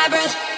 my breath.